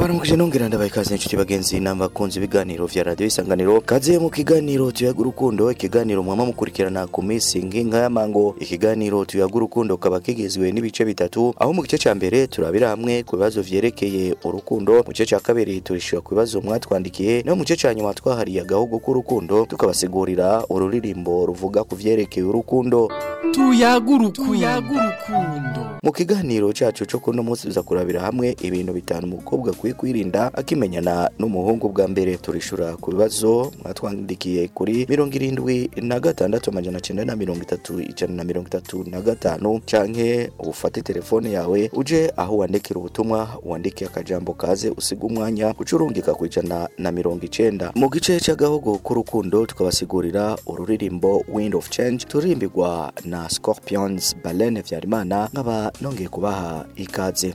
baramukije nongera ndabaye ikaze bagenzi namba ibiganiro vya radio isanganiro kaze mu kiganiro tuyaga urukundo ikiganiro mwama mukurikirana ku minsi nginga y'amango ikiganiro tuyaga urukundo kaba kigizwe n'ibice bitatu aho mu gice cya mbere turabira hamwe ku bibazo vyerekeye urukundo mu gice ca kabiri turishura ku bibazo mwatwandikiye no mu gice ca nyuma twahariye agahugu k'urukundo tukabasigurira ururirimbo ruvuga ku vyerekeye urukundo tuyaga urukundo mu kiganiro cyacu cyo kuno munsi tuza kurabira hamwe ibintu bitanu umukobwa kwiye kwirinda akimenyana n'umuhungu bwa mbere turishura ku bibazo mwatwandikiye kuri mirongo irindwi na gatandatu amajana cyenda na mirongo itatu ijana na mirongo itatu na gatanu canke ufate telefone yawe uje aho wandikira ubutumwa wandike akajambo kaze usiga umwanya ucurungika ku ijana na mirongo icyenda mu gice cy'agahugu k'urukundo tukabasigurira ururirimbo wind of change turirimbirwa na scorpions balene vyarimana nkaba nongeye kubaha ikaze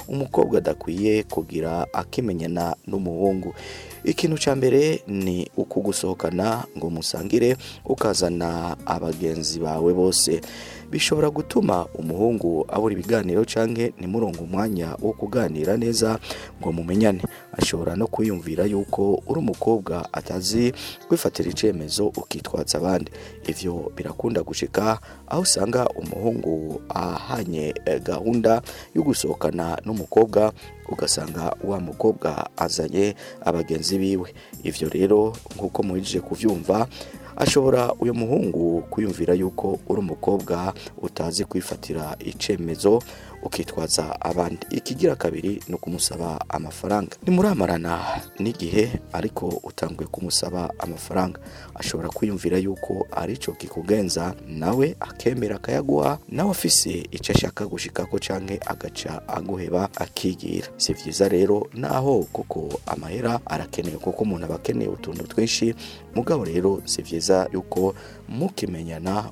umukobwa adakwiye kugira akimenyana n'umuhungu ikintu cya mbere ni ukugusohokana ngo musangire ukazana abagenzi bawe bose bishobora gutuma umuhungu abura ibiganiro cyangwa ntimurongo umwanya wo kuganira neza ngo mumenyane ashobora no kwiyumvira yuko uri umukobwa atazi kwifatira icyemezo ukitwatsa abandi ibyo birakunda gushika aho usanga umuhungu ahanye eh, gahunda yo gusohokana n'umukobwa ugasanga wa mukobwa azanye abagenzi biwe ibyo rero nk'uko muhejeje kubyumva ashobora uyu muhungu kwiyumvira yuko uri umukobwa utazi kwifatira icyemezo ukitwaza abandi ikigira kabiri ni ukumusaba amafaranga nimuramarana n'igihe ariko utanguye kumusaba amafaranga ashobora kwiyumvira yuko ari cyo kikugenza nawe akemera akayaguha nawe afise icyo ashaka gushika ko canke agaca aguheba akigira si byiza rero naho kuko amahera arakenewe kuko umuntu aba akeneye utuntu twinshi mugabo rero si byiza yuko mukimenyana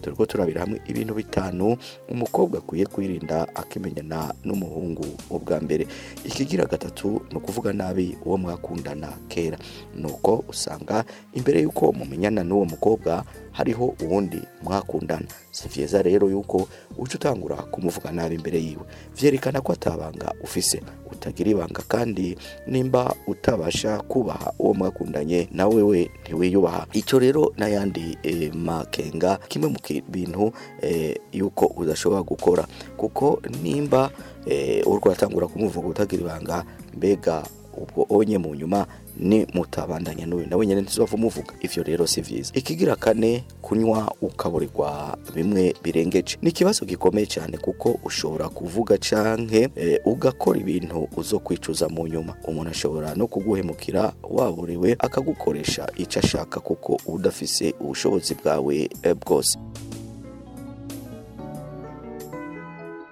turiko turabira hamwe ibintu bitanu umukobwa akwiye kwirinda akimenyana n'umuhungu ubwa mbere ikigira gatatu ni ukuvuga nabi uwo mwakundana kera nuko usanga imbere y'uko mumenyana n'uwo mukobwa hariho ubundi mwakundana si byiza rero yuko uca utangura kumuvuga nabi imbere yiwe byerekana ko atabanga ufise utagira ibanga kandi nimba utabasha kubaha uwo mwakundanye na we ntiwiyubaha icyo rero n'ayandi eh, makenga kimwe mu bintu eh, yuko udashobora gukora kuko nimba eh, urwatangura kumuvuga utagira ibanga mbega ubwo onye mu nyuma ni mutabandanya n'uyu nawe nyine ntizove umuvuga ibyo rero si byiza ikigira kane kunywa ukaburirwa bimwe birengeje ni ikibazo gikomeye cyane kuko ushobora kuvuga canke eh, ugakora ibintu uzo kwicuza mu nyuma umuntu ashobora no kuguhemukira waburiwe akagukoresha icyo ashaka kuko udafise ubushobozi bwawe eh, bwose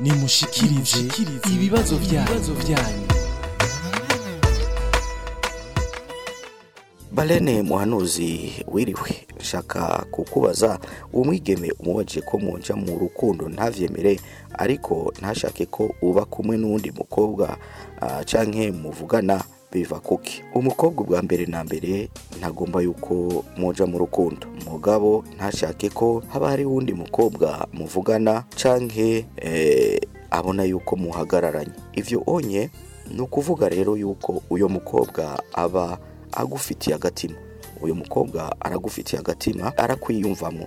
nimushikirize ibibazo byanyu Balene muhanuzi wiriwe nshaka kukubaza umwigeme mwigeme umubajije ko munja mu rukundo ntavyemere ariko ntashake ko uba kumwe n'uwundi mukobwa canke muvugana biva kuki umukobwa ubwa mbere na mbere ntagomba yuko muja mu rukundo mugabo ntashake ko haba hari uwundi mukobwa muvugana canke e, abona yuko muhagararanye ivyo onye ni ukuvuga rero yuko uyo mukobwa aba agufitiye agatima uyu mukobwa aragufitiye agatima arakwiyumvamo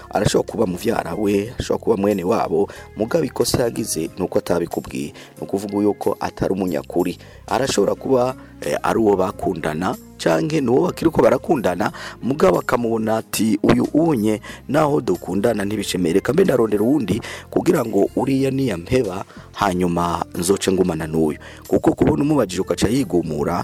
arashobora kuba mubyara we ashobora kuba mwene wabo mugabo ikosa ikosa yagize ni uko atabikubwiye ni ukuvuga yuko atari umunyakuri arashobora kuba eh, ari uwo bakundana cyangwa ni uwo bakiri ko barakundana mugabo akamubona ati uyu unye naho dukundana ntibishemere kambe ndarondera uwundi kugira ngo uriya niya mpeba hanyuma nzoce ngumana n'uyu kuko kubona umubajije ugaca yigumura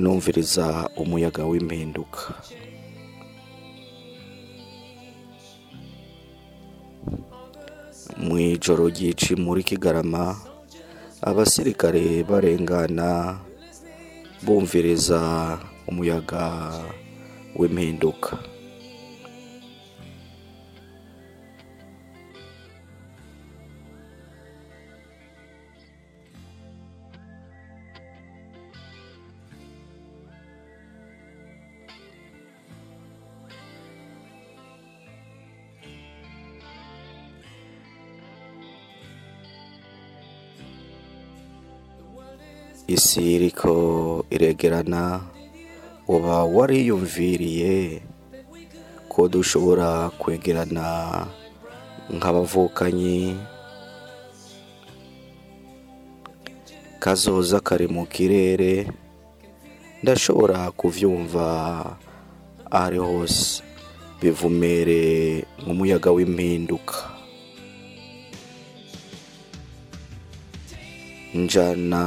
numviriza umuyaga w'impinduka mu ijoro ryici muri kigarama abasirikare barengana bumviriza umuyaga w'impinduka isi iriko iregerana uba wariyumviriye ko dushobora kwegerana nk'abavukanyi kazoza kari mu kirere ndashobora kubyumva ari hose bivumere nk'umuyaga w'impinduka njana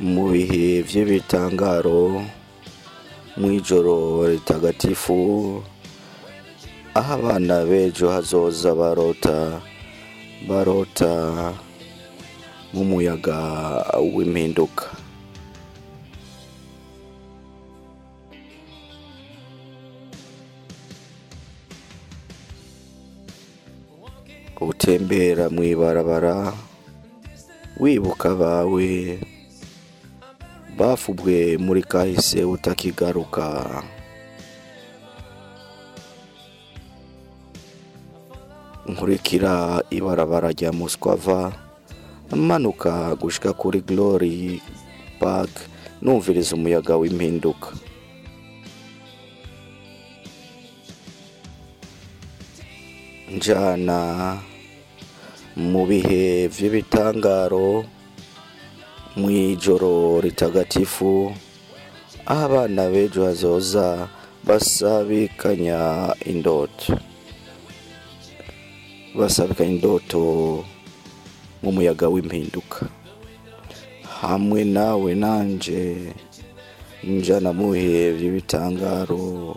mu bihe by'ibitangaro mu ijoro ritagatifu aho abana b'ejo hazoza barota barota nk'umuyaga w'impinduka utembera mu ibarabara wibuka abawe bavubwe muri kahise utakigaruka nkurikira ibarabara rya muswava amanuka gushyika kuri glory park numviriza umuyaga w'impinduka njyana mu bihe by'ibitangaro mu ijoro ritagatifu aho abana b'ejo hazoza basabikanya indoto basabikanya indoto nk'umuyaga w'impinduka hamwe nawe nanje njana mu bihe by'ibitangaro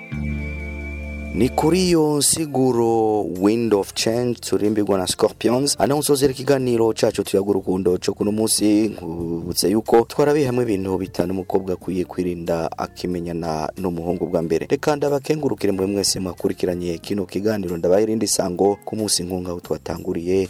ni kuri iyo siguro wind of change turimbirwa na scorpions anaho usozera ikiganiro cyacu tuyaga urukundo cyo kuno munsi nkubutse yuko twarabihamo ibintu bitanu umukobwa akwiye kwirinda akimenyana n'umuhungu bwa mbere reka ndabakengurukire muri mwese mwakurikiranye kino kiganiro ndabaye irindi isango ku munsi nk'ungaho twatanguriye